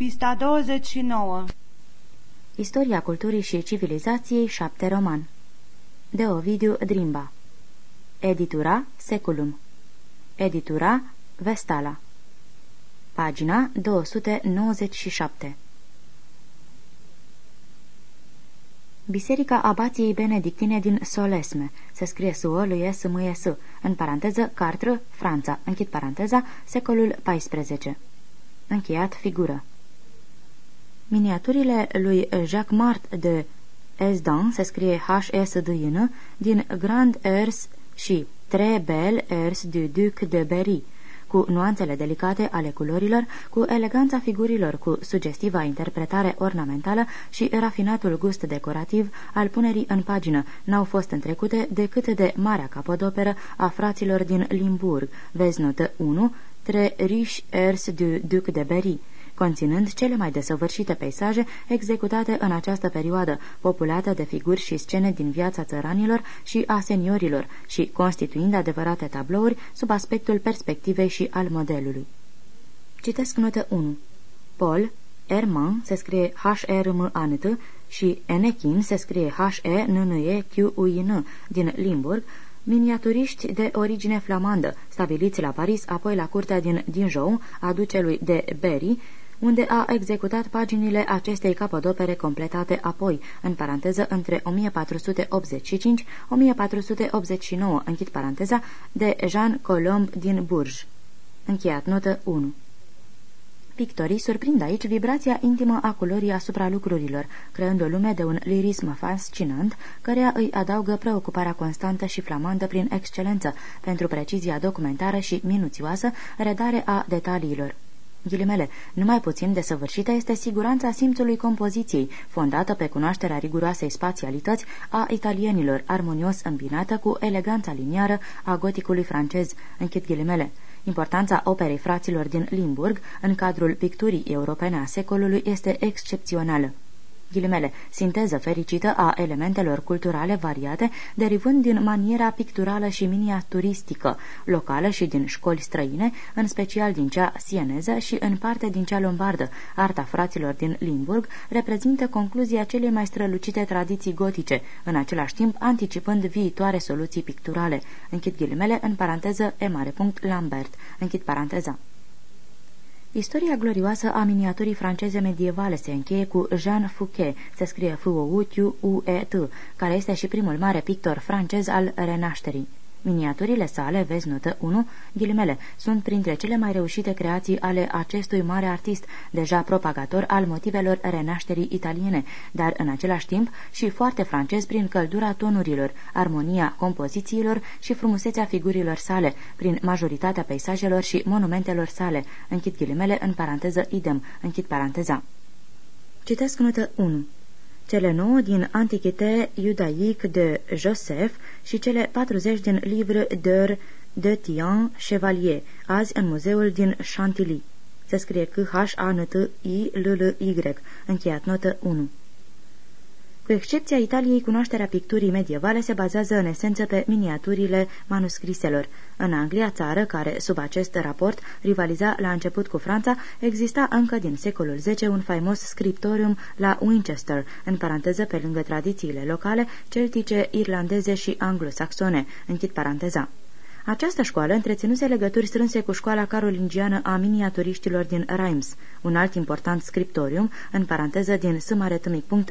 Pista 29 Istoria culturii și civilizației 7 roman. De Ovidiu Drimba. Editura Seculum. Editura Vestala. Pagina 297 Biserica Abației Benedictine din Solesme, se scrie s o lui s m s în paranteză Cartră, Franța, închid paranteza, secolul XIV. Încheiat figură. Miniaturile lui Jacques Mart de Esdan, se scrie H-S-D-I-N, din Grand Ers și Très Belle Ers du Duc de Berry, cu nuanțele delicate ale culorilor, cu eleganța figurilor, cu sugestiva interpretare ornamentală și rafinatul gust decorativ al punerii în pagină, n-au fost întrecute decât de marea capodoperă a fraților din Limburg, vezi notă 1, Tre riche ers du Duc de Berry, conținând cele mai desăvârșite peisaje executate în această perioadă, populată de figuri și scene din viața țăranilor și a seniorilor și constituind adevărate tablouri sub aspectul perspectivei și al modelului. Citesc notă 1. Paul, Herman se scrie H-R-M-A-N-T și Enekin se scrie H-E-N-N-E-Q-U-I-N din Limburg, miniaturiști de origine flamandă, stabiliți la Paris, apoi la curtea din Dijon a ducelui de Berry, unde a executat paginile acestei capodopere completate apoi, în paranteză, între 1485-1489, închid paranteza, de Jean Colomb din Bourges. Încheiat notă 1. Pictorii surprind aici vibrația intimă a culorii asupra lucrurilor, creând o lume de un lirism fascinant, căreia îi adaugă preocuparea constantă și flamandă prin excelență, pentru precizia documentară și minuțioasă redare a detaliilor. Ghilimele, numai puțin desăvârșită este siguranța simțului compoziției, fondată pe cunoașterea riguroasei spațialități a italienilor, armonios îmbinată cu eleganța liniară a goticului francez, închid ghilimele. Importanța operei fraților din Limburg în cadrul picturii europene a secolului este excepțională ghilimele, sinteză fericită a elementelor culturale variate, derivând din maniera picturală și miniaturistică, locală și din școli străine, în special din cea sieneză și în parte din cea lombardă. Arta fraților din Limburg reprezintă concluzia celei mai strălucite tradiții gotice, în același timp anticipând viitoare soluții picturale. Închid ghilimele în paranteză e mare punct Lambert. Închid paranteza. Istoria glorioasă a miniaturii franceze medievale se încheie cu Jean Fouquet, se scrie f o u u e t care este și primul mare pictor francez al renașterii. Miniaturile sale, vezi notă 1, ghilimele, sunt printre cele mai reușite creații ale acestui mare artist, deja propagator al motivelor renașterii italiene, dar în același timp și foarte francez prin căldura tonurilor, armonia compozițiilor și frumusețea figurilor sale, prin majoritatea peisajelor și monumentelor sale. Închid ghilimele în paranteză idem, închid paranteza. Citesc notă 1 cele nouă din Antichite Judaic de Joseph și cele 40 din Livre d'Heure de Tian Chevalier, azi în muzeul din Chantilly. Se scrie C-H-A-N-T-I-L-L-Y, încheiat notă 1. Cu excepția Italiei, cunoașterea picturii medievale se bazează în esență pe miniaturile manuscriselor. În Anglia, țară care, sub acest raport, rivaliza la început cu Franța, exista încă din secolul X un faimos scriptorium la Winchester, în paranteză pe lângă tradițiile locale, celtice, irlandeze și anglosaxone, închid paranteza. Această școală întreținuse legături strânse cu școala carolingiană a miniaturiștilor din Reims, un alt important scriptorium, în paranteză din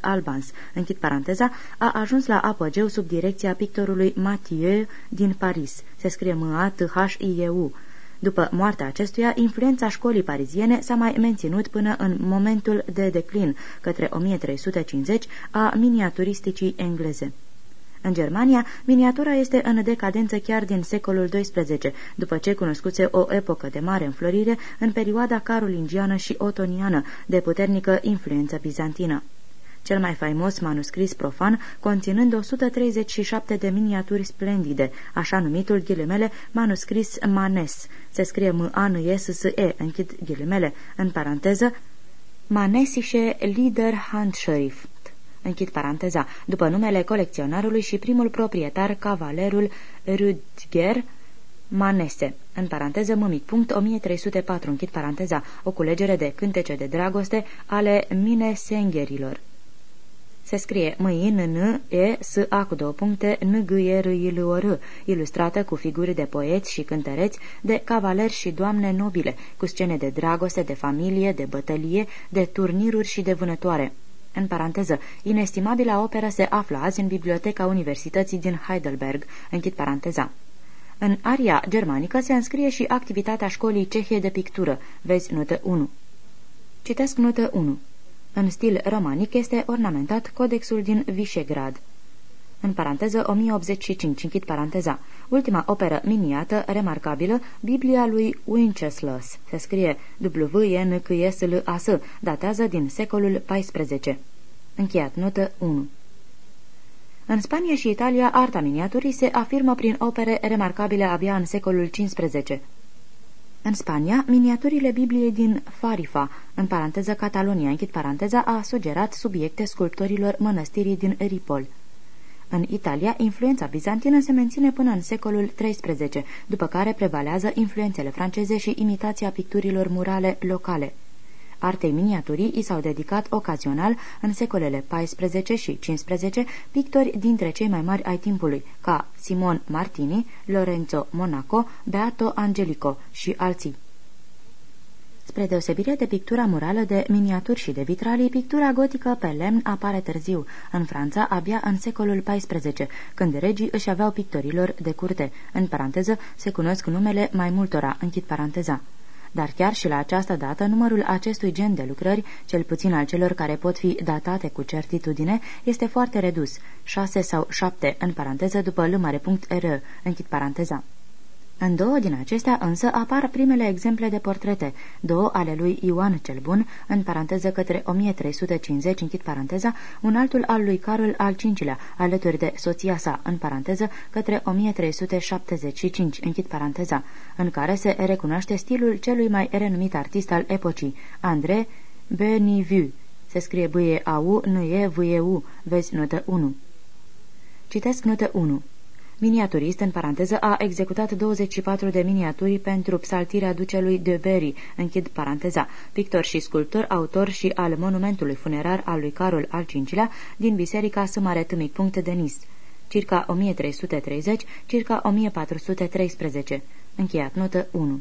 Albans, închid paranteza, a ajuns la apogeu sub direcția pictorului Mathieu din Paris, se scrie M-A-T-H-I-E-U. După moartea acestuia, influența școlii pariziene s-a mai menținut până în momentul de declin, către 1350, a miniaturisticii engleze. În Germania, miniatura este în decadență chiar din secolul XII, după ce cunoscuse o epocă de mare înflorire în perioada carolingiană și otoniană, de puternică influență bizantină. Cel mai faimos manuscris profan, conținând 137 de miniaturi splendide, așa numitul ghilimele manuscris Manes. Se scrie m a n e s s e închid ghilimele, în paranteză, Manesișe Lider Handschrift închid paranteza, după numele colecționarului și primul proprietar, cavalerul Rüdger, Manese, în paranteză mămic, punct 1304, închid paranteza, o culegere de cântece de dragoste ale minesengherilor. Se scrie mâin n e s a cu două puncte n g e r i l o r ilustrată cu figuri de poeți și cântăreți, de cavaleri și doamne nobile, cu scene de dragoste, de familie, de bătălie, de turniruri și de vânătoare. În paranteză, inestimabila operă se află azi în Biblioteca Universității din Heidelberg, închid paranteza. În aria germanică se înscrie și activitatea școlii cehe de pictură. Vezi notă 1. Citesc notă 1. În stil romanic este ornamentat Codexul din Visegrad. În paranteză 1085, închid paranteza. Ultima operă miniată, remarcabilă, Biblia lui Wincheslas, se scrie w e n c s l a s datează din secolul XIV. Încheiat notă 1. În Spania și Italia, arta miniaturii se afirmă prin opere remarcabile abia în secolul XV. În Spania, miniaturile Bibliei din Farifa, în paranteză Catalonia, închid paranteza, a sugerat subiecte sculptorilor mănăstirii din Ripol. În Italia, influența bizantină se menține până în secolul XIII, după care prevalează influențele franceze și imitația picturilor murale locale. Artei miniaturii i s-au dedicat ocazional în secolele XIV și XV pictori dintre cei mai mari ai timpului, ca Simon Martini, Lorenzo Monaco, Beato Angelico și alții. Spre deosebire de pictura murală de miniaturi și de vitralii, pictura gotică pe lemn apare târziu, în Franța abia în secolul XIV, când regii își aveau pictorilor de curte. În paranteză se cunosc numele mai multora, închid paranteza. Dar chiar și la această dată, numărul acestui gen de lucrări, cel puțin al celor care pot fi datate cu certitudine, este foarte redus, șase sau șapte, în paranteză după lămare.r, închid paranteza. În două din acestea însă apar primele exemple de portrete, două ale lui Ioan cel Bun, în paranteză către 1350, închid paranteza, un altul al lui Carol al V-lea, alături de soția sa, în paranteză către 1375, închid paranteza, în care se recunoaște stilul celui mai renumit artist al epocii, André Benivu. Se scrie bâie au, nu e vâie vezi notă 1. Citesc notă 1. Miniaturist, în paranteză, a executat 24 de miniaturi pentru psaltirea ducelui de Berry, închid paranteza, pictor și sculptor, autor și al monumentului funerar al lui Carol al V-lea din biserica Sâmaretâmic. Denis, circa 1330, circa 1413. Încheiat notă 1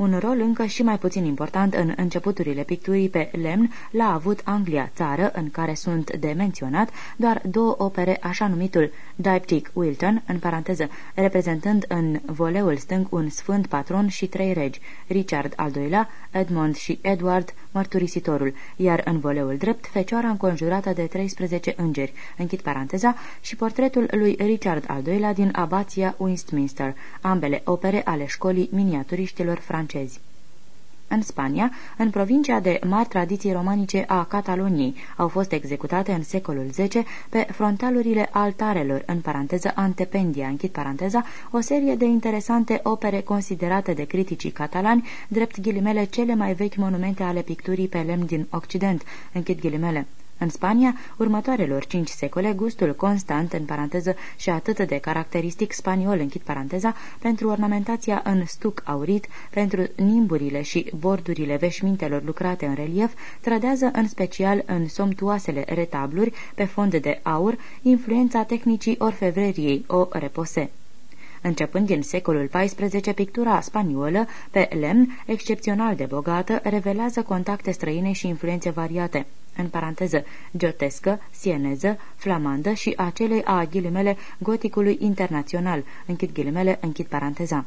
un rol încă și mai puțin important în începuturile picturii pe lemn l-a avut Anglia, țară în care sunt de menționat doar două opere, așa numitul Diptych Wilton, în paranteză, reprezentând în voleul stâng un sfânt patron și trei regi, Richard al II-lea, Edmund și Edward, mărturisitorul, iar în voleul drept fecioara înconjurată de 13 îngeri, închid paranteza, și portretul lui Richard al II-lea din abația Westminster, ambele opere ale școlii miniaturiștilor francezi. În Spania, în provincia de mari tradiții romanice a Cataloniei, au fost executate în secolul X pe frontalurile altarelor, în paranteză antependia, închid paranteza, o serie de interesante opere considerate de criticii catalani, drept ghilimele cele mai vechi monumente ale picturii pe lemn din Occident, închid ghilimele. În Spania, următoarelor cinci secole, gustul constant, în paranteză, și atât de caracteristic spaniol, închid paranteza, pentru ornamentația în stuc aurit, pentru nimburile și bordurile veșmintelor lucrate în relief, trădează în special în somtuoasele retabluri, pe fond de aur, influența tehnicii orfevreriei, o repose. Începând din secolul XIV, pictura spaniolă, pe lemn, excepțional de bogată, revelează contacte străine și influențe variate în paranteză, giotescă, sieneză, flamandă și acelei a ghilimele goticului internațional, închid ghilimele, închid paranteza.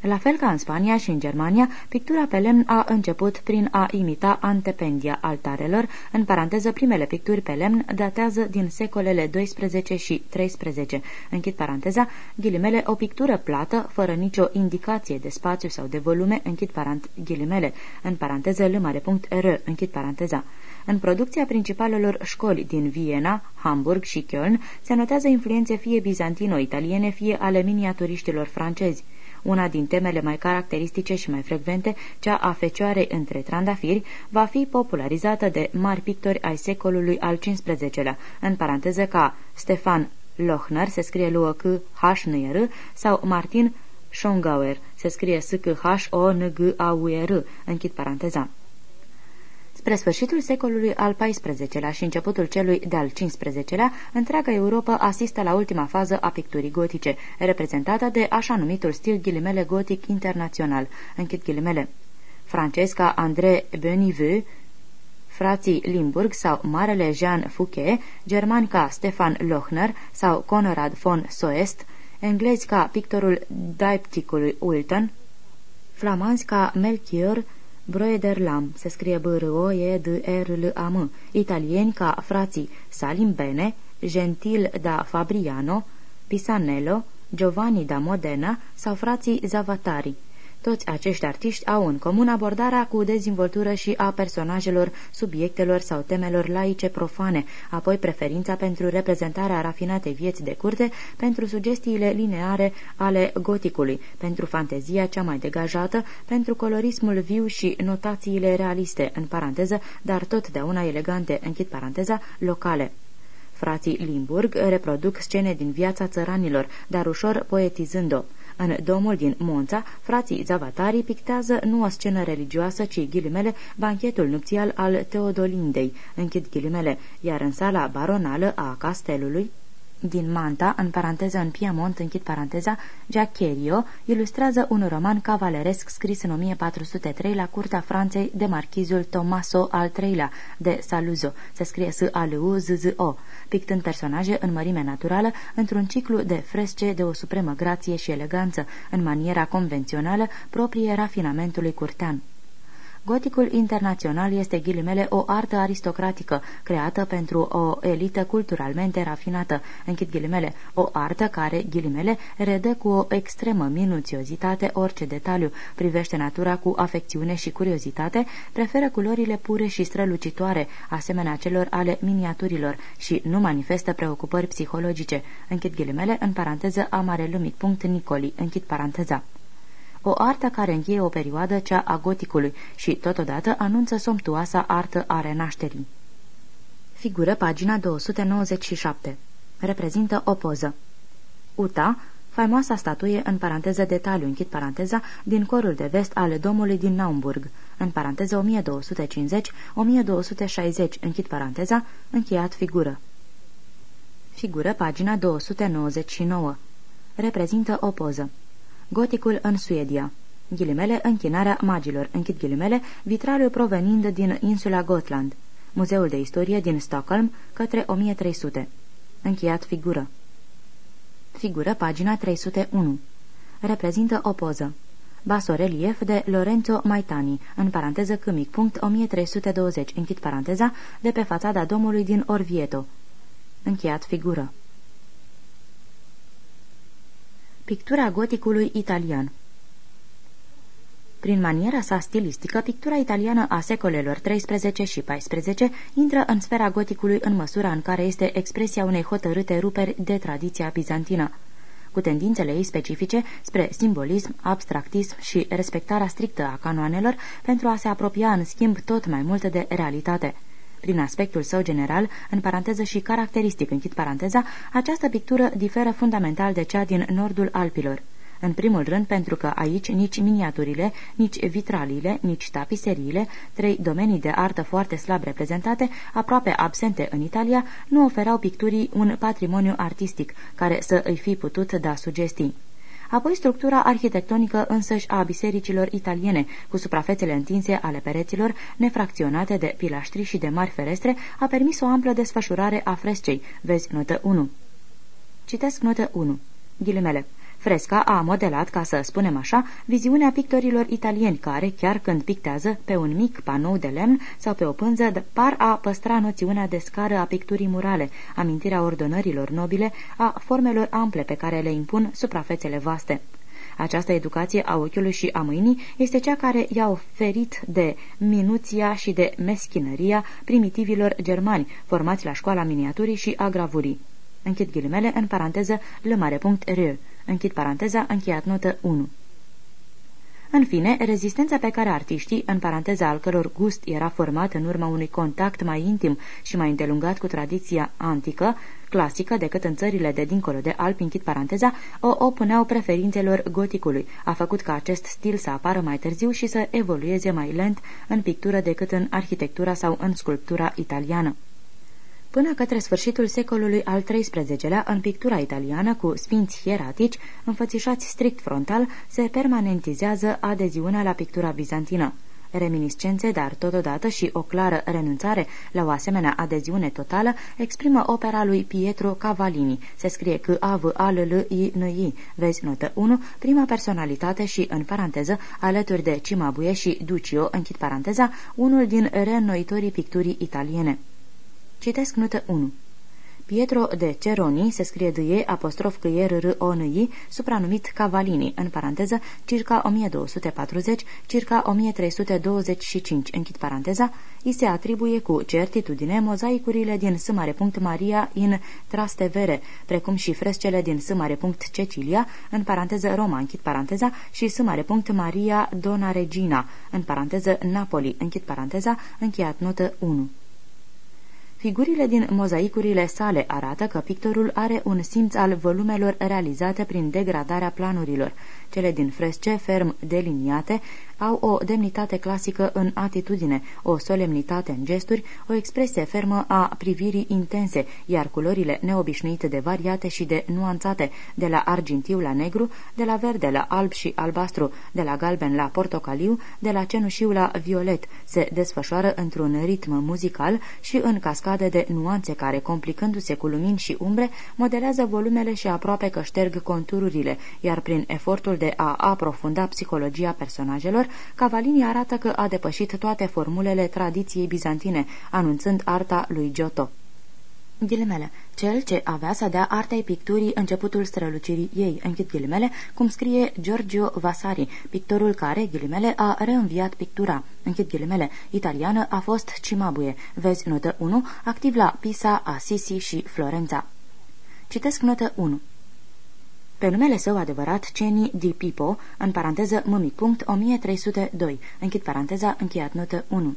La fel ca în Spania și în Germania, pictura pe lemn a început prin a imita antependia altarelor, în paranteză primele picturi pe lemn datează din secolele 12 și 13. Închid paranteza, ghilimele, o pictură plată, fără nicio indicație de spațiu sau de volume, închid parant, ghilimele, în paranteză r, închid paranteza. În producția principalelor școli din Viena, Hamburg și Köln se notează influențe fie bizantino-italiene, fie ale miniaturiștilor francezi. Una din temele mai caracteristice și mai frecvente, cea a fecioarei între trandafiri, va fi popularizată de mari pictori ai secolului al XV-lea, în paranteză ca Stefan Lochner, se scrie l c h n r sau Martin Schongauer, se scrie s c h o n g a u r închid paranteza. Spre sfârșitul secolului al XIV-lea și începutul celui de-al XV-lea, întreaga Europa asistă la ultima fază a picturii gotice, reprezentată de așa numitul stil ghilimele gotic internațional, închid ghilimele. Francesca André Beniveux, frații Limburg sau Marele Jean Fouquet, germani ca Stefan Lochner sau Conrad von Soest, englezi ca pictorul Dipticului Wilton, flamanzi ca Melchior Broederlam, se scrie b r o e d r l a m italieni ca frații Salim Bene, Gentil da Fabriano, Pisanello, Giovanni da Modena sau frații Zavatari. Toți acești artiști au în comun abordarea cu dezvoltură și a personajelor, subiectelor sau temelor laice profane, apoi preferința pentru reprezentarea rafinatei vieți de curte, pentru sugestiile lineare ale goticului, pentru fantezia cea mai degajată, pentru colorismul viu și notațiile realiste, în paranteză, dar totdeauna elegante, închid paranteza, locale. Frații Limburg reproduc scene din viața țăranilor, dar ușor poetizând-o. În domul din Monța, frații Zavatari pictează nu o scenă religioasă, ci ghilimele banchetul nupțial al Teodolindei, închid ghilimele, iar în sala baronală a castelului, din Manta, în paranteză în Piemont, închid paranteza, Giacherio ilustrează un roman cavaleresc scris în 1403 la curtea Franței de marchizul Tomaso al III-lea de Saluzzo, se scrie s a l u z z o pictând personaje în mărime naturală într-un ciclu de fresce de o supremă grație și eleganță, în maniera convențională proprie rafinamentului curtean. Goticul internațional este ghilimele o artă aristocratică, creată pentru o elită culturalmente rafinată, închid ghilimele, o artă care, ghilimele, redă cu o extremă minuțiozitate orice detaliu, privește natura cu afecțiune și curiozitate, preferă culorile pure și strălucitoare, asemenea celor ale miniaturilor, și nu manifestă preocupări psihologice, închid ghilimele, în paranteză amare lumic punct Nicoli, închid paranteza o artă care încheie o perioadă cea a goticului și totodată anunță somptuoasa artă a renașterii. Figură pagina 297. Reprezintă o poză. Uta, faimoasa statuie în paranteză detaliu, închid paranteza, din corul de vest al domului din Naumburg, în paranteză 1250-1260, închid paranteza, încheiat figură. Figură pagina 299. Reprezintă o poză. Goticul în Suedia. Ghilimele, închinarea magilor, închid ghilimele, vitraliu provenind din insula Gotland. Muzeul de istorie din Stockholm, către 1300. Încheiat figură. Figură, pagina 301. Reprezintă o poză. Basorelief de Lorenzo Maitani, în paranteză câmic, punct 1320, închid paranteza, de pe fațada domului din Orvieto. Încheiat figură. Pictura goticului italian Prin maniera sa stilistică, pictura italiană a secolelor 13 și 14 intră în sfera goticului în măsura în care este expresia unei hotărâte ruperi de tradiția bizantină cu tendințele ei specifice spre simbolism, abstractism și respectarea strictă a canoanelor pentru a se apropia în schimb tot mai mult de realitate. Prin aspectul său general, în paranteză și caracteristic, închid paranteza, această pictură diferă fundamental de cea din nordul Alpilor. În primul rând pentru că aici nici miniaturile, nici vitraliile, nici tapiseriile, trei domenii de artă foarte slab reprezentate, aproape absente în Italia, nu oferau picturii un patrimoniu artistic care să îi fi putut da sugestii apoi structura arhitectonică însăși a bisericilor italiene, cu suprafețele întinse ale pereților, nefracționate de pilaștri și de mari ferestre, a permis o amplă desfășurare a frescei. Vezi notă 1. Citesc notă 1. Ghilimele. Fresca a modelat, ca să spunem așa, viziunea pictorilor italieni care, chiar când pictează pe un mic panou de lemn sau pe o pânză, par a păstra noțiunea de scară a picturii murale, amintirea ordonărilor nobile, a formelor ample pe care le impun suprafețele vaste. Această educație a ochiului și a mâinii este cea care i-a oferit de minuția și de meschinăria primitivilor germani, formați la școala miniaturii și a gravurii. Închid ghilimele în paranteză l mare punct r. Închid paranteza, încheiat notă 1. În fine, rezistența pe care artiștii, în paranteza al căror gust era format în urma unui contact mai intim și mai îndelungat cu tradiția antică, clasică decât în țările de dincolo de Alpi, închid paranteza, o opuneau preferințelor goticului. A făcut ca acest stil să apară mai târziu și să evolueze mai lent în pictură decât în arhitectura sau în sculptura italiană. Până către sfârșitul secolului al XIII-lea, în pictura italiană, cu sfinți hieratici, înfățișați strict frontal, se permanentizează adeziunea la pictura bizantină. Reminiscențe, dar totodată și o clară renunțare la o asemenea adeziune totală, exprimă opera lui Pietro Cavallini. Se scrie că a v a l l i n i Vezi notă 1, prima personalitate și, în paranteză, alături de Cimabue și Duccio, închid paranteza, unul din reînnoitorii picturii italiene. Citesc notă 1. Pietro de Ceroni se scrie de ei apostrof căier r o n i supranumit Cavalini, în paranteză, circa 1240, circa 1325, închid paranteza, îi se atribuie cu certitudine mozaicurile din S. Maria in Trastevere, precum și frescele din S. Cecilia, în paranteză Roma, închid paranteza, și S. Maria Dona Regina, în paranteză Napoli, închid paranteza, încheiat notă 1. Figurile din mozaicurile sale arată că pictorul are un simț al volumelor realizate prin degradarea planurilor. Cele din fresce, ferm deliniate, au o demnitate clasică în atitudine, o solemnitate în gesturi, o expresie fermă a privirii intense, iar culorile neobișnuite de variate și de nuanțate, de la argintiu la negru, de la verde la alb și albastru, de la galben la portocaliu, de la cenușiu la violet, se desfășoară într-un ritm muzical și în cascade de nuanțe care, complicându-se cu lumini și umbre, modelează volumele și aproape că șterg contururile, iar prin efortul de a aprofunda psihologia personajelor, Cavalini arată că a depășit toate formulele tradiției bizantine, anunțând arta lui Giotto. Ghilimele, cel ce avea să dea artei picturii începutul strălucirii ei, închid ghilimele, cum scrie Giorgio Vasari, pictorul care, ghilimele, a reînviat pictura, închid ghilimele, italiană a fost Cimabue, vezi notă 1, activ la Pisa, Assisi și Florența. Citesc notă 1. Pe numele său adevărat, Ceni di Pipo, în paranteză mămic punct 1302, închid paranteza, încheiat notă 1.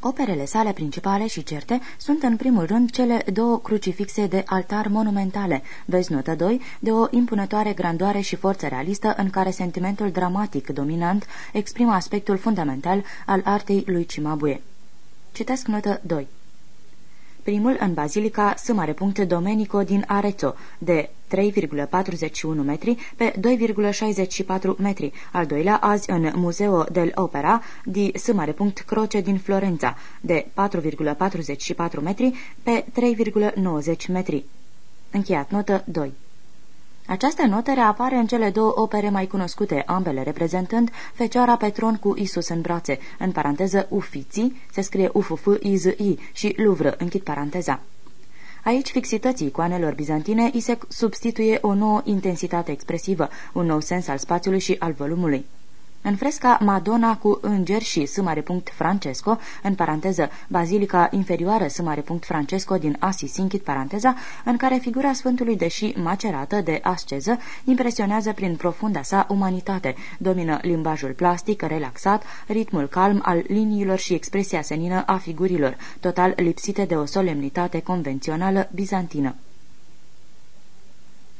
Operele sale principale și certe sunt în primul rând cele două crucifixe de altar monumentale, vezi notă 2, de o impunătoare grandoare și forță realistă în care sentimentul dramatic dominant exprimă aspectul fundamental al artei lui Cimabue. Citesc notă 2 primul în bazilica S. Domenico din Arezzo, de 3,41 metri pe 2,64 metri, al doilea azi în Museo del Opera di S. Croce din Florența, de 4,44 metri pe 3,90 metri. Încheiat notă 2 această notă reapare în cele două opere mai cunoscute, ambele reprezentând Fecioara pe tron cu Isus în brațe, în paranteză Ufiții, se scrie UFF I și Louvre, închid paranteza. Aici fixității icoanelor bizantine îi se substituie o nouă intensitate expresivă, un nou sens al spațiului și al volumului. În fresca Madonna cu îngeri și S. Francesco, în paranteză Bazilica inferioară S. Francesco din Assisi, închid paranteza, în care figura Sfântului, deși macerată de asceză, impresionează prin profunda sa umanitate, domină limbajul plastic, relaxat, ritmul calm al liniilor și expresia senină a figurilor, total lipsite de o solemnitate convențională bizantină.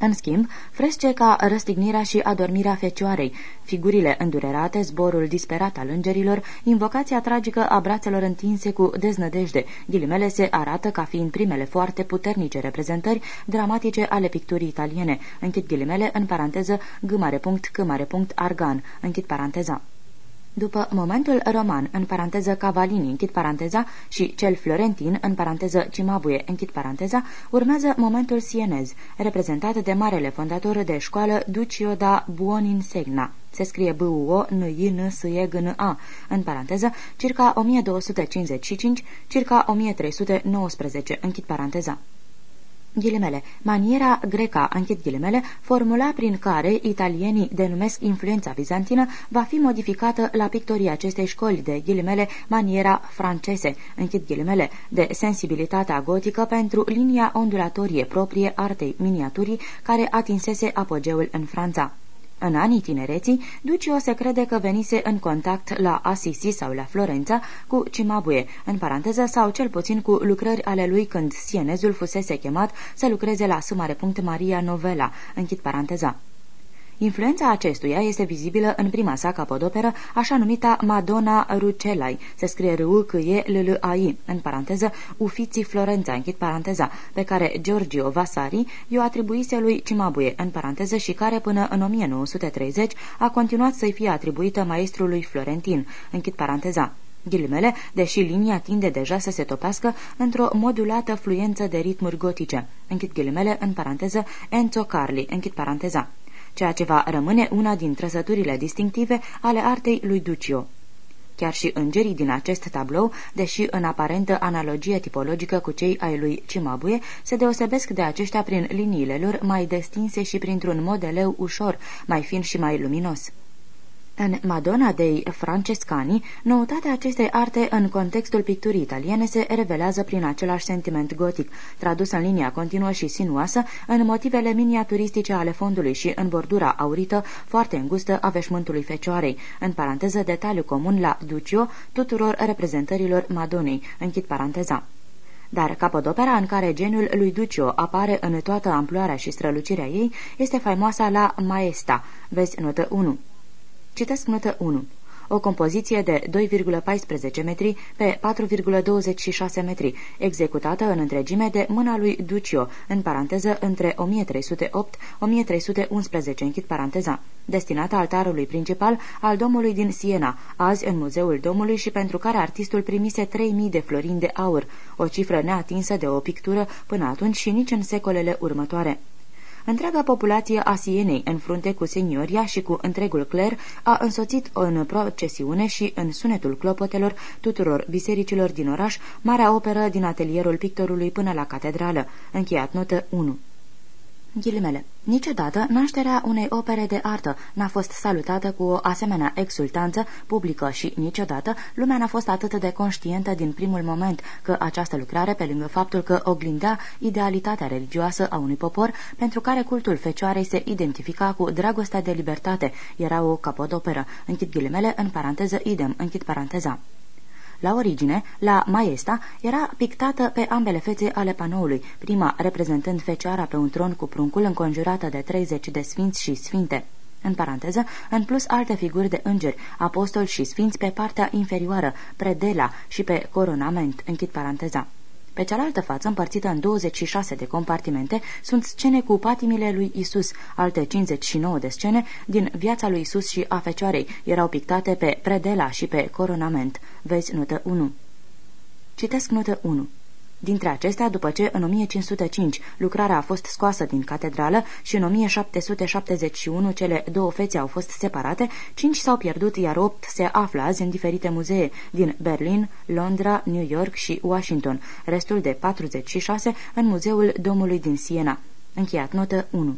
În schimb, fresce ca răstignirea și adormirea fecioarei, figurile îndurerate, zborul disperat al îngerilor, invocația tragică a brațelor întinse cu deznădejde, ghilimele se arată ca fiind primele foarte puternice reprezentări dramatice ale picturii italiene, închid ghilimele în paranteză g mare punct c mare punct argan, închid paranteza. După momentul roman, în paranteză Cavalini, închid paranteza, și cel florentin, în paranteză Cimabue, închid paranteza, urmează momentul sienez, reprezentat de marele fondator de școală Duccio da Buoninsegna. Se scrie b u o n i n s e g n a în paranteză, circa 1255, circa 1319, închid paranteza ghilimele, maniera greca, închid ghilimele, formula prin care italienii denumesc influența bizantină va fi modificată la pictorii acestei școli de ghilimele maniera francese, închid ghilimele, de sensibilitatea gotică pentru linia ondulatorie proprie artei miniaturii care atinsese apogeul în Franța. În anii tinereții, Ducio se crede că venise în contact la Assisi sau la Florența cu Cimabue, în paranteză, sau cel puțin cu lucrări ale lui când sienezul fusese chemat să lucreze la sumare punct Maria Novela, închid paranteza. Influența acestuia este vizibilă în prima sa capodoperă, așa numita Madonna Rucelai, se scrie r u c e l l a i în paranteză, Ufiții Florența, închid paranteza, pe care Giorgio Vasari i-o atribuise lui Cimabue, în paranteză, și care până în 1930 a continuat să-i fie atribuită maestrului Florentin, închid paranteza. Ghilimele, deși linia tinde deja să se topească într-o modulată fluență de ritmuri gotice. Închid ghilimele, în paranteză, Enzo Carli, închid paranteza ceea ce va rămâne una din trăsăturile distinctive ale artei lui Duccio. Chiar și îngerii din acest tablou, deși în aparentă analogie tipologică cu cei ai lui Cimabue, se deosebesc de aceștia prin liniile lor mai destinse și printr-un modeleu ușor, mai fin și mai luminos. În Madonna dei Francescani, noutatea acestei arte în contextul picturii italiene se revelează prin același sentiment gotic, tradus în linia continuă și sinuoasă, în motivele miniaturistice ale fondului și în bordura aurită, foarte îngustă a veșmântului fecioarei, în paranteză detaliu comun la Duccio tuturor reprezentărilor Madonei, închid paranteza. Dar capodopera în care geniul lui Duccio apare în toată amploarea și strălucirea ei este faimoasa la Maesta, vezi notă 1. Citesc notă 1. O compoziție de 2,14 metri pe 4,26 metri, executată în întregime de mâna lui Duccio, în paranteză între 1308-1311, închid paranteza, destinată altarului principal al domului din Siena, azi în Muzeul Domului și pentru care artistul primise 3000 de florini de aur, o cifră neatinsă de o pictură până atunci și nici în secolele următoare. Întreaga populație a Sienei, în frunte cu senioria și cu întregul cler, a însoțit în procesiune și în sunetul clopotelor tuturor bisericilor din oraș, marea operă din atelierul pictorului până la catedrală. Încheiat notă 1. Ghilimele. Niciodată nașterea unei opere de artă n-a fost salutată cu o asemenea exultanță publică și niciodată lumea n-a fost atât de conștientă din primul moment că această lucrare, pe lângă faptul că oglindea idealitatea religioasă a unui popor pentru care cultul fecioarei se identifica cu dragostea de libertate, era o capodoperă. Închid ghilimele, în paranteză idem, închid paranteza. La origine, la Maesta era pictată pe ambele fețe ale panoului, prima reprezentând fecioara pe un tron cu pruncul înconjurată de 30 de sfinți și sfinte în paranteză, în plus alte figuri de îngeri, apostoli și sfinți pe partea inferioară, predela și pe coronament, închid paranteza. Pe cealaltă față, împărțită în 26 de compartimente, sunt scene cu patimile lui Isus. Alte 59 de scene din viața lui Isus și a Fecioarei erau pictate pe predela și pe coronament. Vezi notă 1. Citesc notă 1. Dintre acestea, după ce în 1505 lucrarea a fost scoasă din catedrală și în 1771 cele două fețe au fost separate, cinci s-au pierdut, iar opt se află azi în diferite muzee din Berlin, Londra, New York și Washington, restul de 46 în Muzeul Domului din Siena. Încheiat notă 1.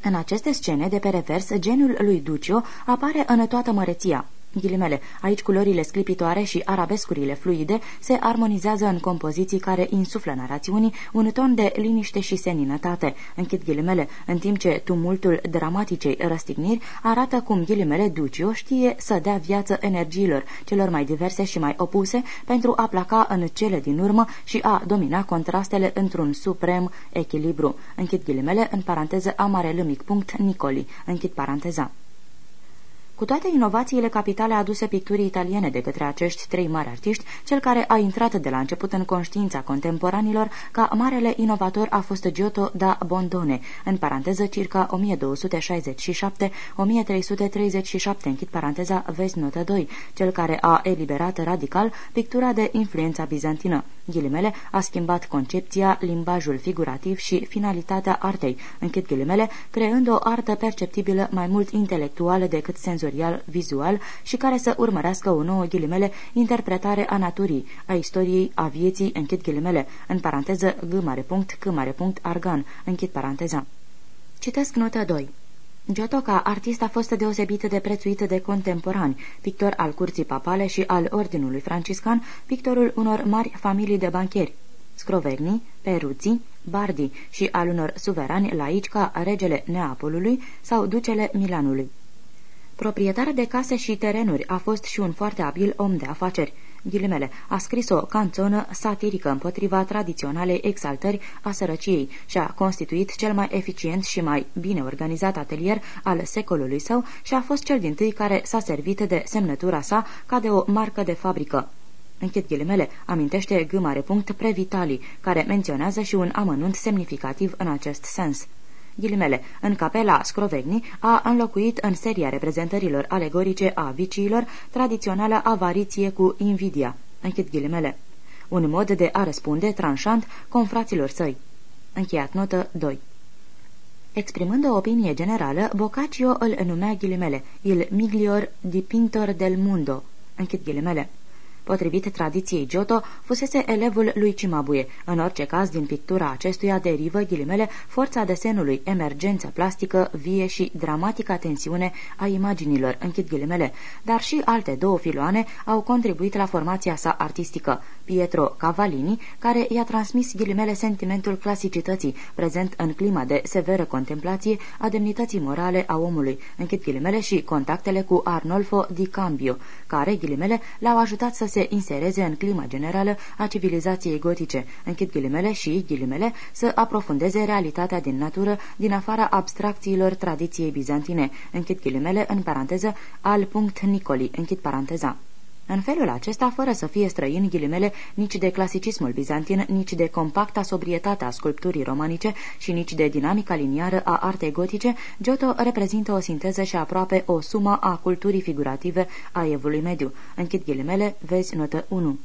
În aceste scene de pe revers, genul lui Duccio apare în toată măreția. Ghilimele, aici culorile sclipitoare și arabescurile fluide se armonizează în compoziții care insuflă narațiunii un ton de liniște și seninătate. Închid ghilimele, în timp ce tumultul dramaticei răstigniri arată cum ghilimele Ducio știe să dea viață energiilor celor mai diverse și mai opuse pentru a placa în cele din urmă și a domina contrastele într-un suprem echilibru. Închid ghilimele, în paranteză amarelâmic mic punct Nicoli. Închid paranteza. Cu toate inovațiile capitale aduse picturii italiene de către acești trei mari artiști, cel care a intrat de la început în conștiința contemporanilor ca marele inovator a fost Giotto da Bondone, în paranteză circa 1267-1337, închid paranteza, vezi notă 2, cel care a eliberat radical pictura de influența bizantină. Ghilimele a schimbat concepția, limbajul figurativ și finalitatea artei, închid ghilimele, creând o artă perceptibilă mai mult intelectuală decât senzorială senzorial-vizual și care să urmărească o nouă ghilimele interpretare a naturii, a istoriei, a vieții, închid ghilimele, în paranteză g mare punct, c mare punct, argan, închid paranteza. Citesc nota 2. Giotto ca artist a fost deosebit de prețuit de contemporani, pictor al curții papale și al ordinului franciscan, pictorul unor mari familii de bancheri, Scrovegni, Peruzzi, Bardi și al unor suverani laici ca regele Neapolului sau ducele Milanului. Proprietar de case și terenuri, a fost și un foarte abil om de afaceri. Ghilimele, a scris o canțonă satirică împotriva tradiționalei exaltări a sărăciei și a constituit cel mai eficient și mai bine organizat atelier al secolului său și a fost cel din tâi care s-a servit de semnătura sa ca de o marcă de fabrică. Închid ghilimele, amintește gâmare punct Previtali, care menționează și un amănunt semnificativ în acest sens ghilimele, în capela Scrovegni, a înlocuit în seria reprezentărilor alegorice a viciilor tradiționala avariție cu invidia. Închid ghilimele. Un mod de a răspunde tranșant confraților săi. Încheiat notă 2. Exprimând o opinie generală, Boccaccio îl numea ghilimele, il miglior di pintor del mundo. Închid ghilimele. Potrivit tradiției Giotto, fusese elevul lui Cimabue. În orice caz, din pictura acestuia derivă ghilimele forța desenului, emergența plastică, vie și dramatica tensiune a imaginilor, închid ghilimele, dar și alte două filoane au contribuit la formația sa artistică. Pietro Cavallini, care i-a transmis ghilimele sentimentul clasicității, prezent în clima de severă contemplație a demnității morale a omului, închid ghilimele și contactele cu Arnolfo di Cambio, care, ghilimele, l-au ajutat să se insereze în clima generală a civilizației gotice, închid ghilimele și, ghilimele, să aprofundeze realitatea din natură din afara abstracțiilor tradiției bizantine, închid ghilimele, în paranteză, al punct Nicoli, închid paranteza. În felul acesta, fără să fie străin ghilimele nici de clasicismul bizantin, nici de compacta sobrietate a sculpturii romanice și nici de dinamica liniară a artei gotice, Giotto reprezintă o sinteză și aproape o sumă a culturii figurative a evului mediu. Închid ghilimele, vezi notă 1.